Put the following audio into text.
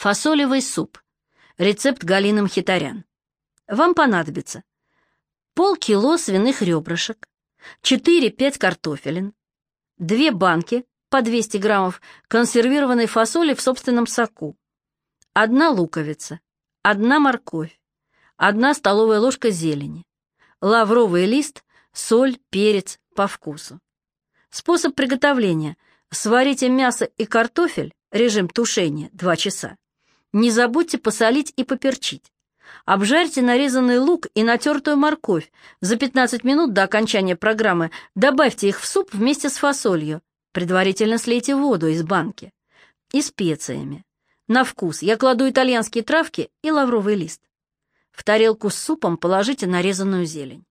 Фасолевый суп. Рецепт Галины Мхитарян. Вам понадобится полкило свиных ребрышек, 4-5 картофелин, 2 банки по 200 граммов консервированной фасоли в собственном соку, одна луковица, одна морковь, одна столовая ложка зелени, лавровый лист, соль, перец по вкусу. Способ приготовления. Сварите мясо и картофель, режим тушения 2 часа. Не забудьте посолить и поперчить. Обжарьте нарезанный лук и натертую морковь. За 15 минут до окончания программы добавьте их в суп вместе с фасолью. Предварительно слейте воду из банки. И специями. На вкус я кладу итальянские травки и лавровый лист. В тарелку с супом положите нарезанную зелень.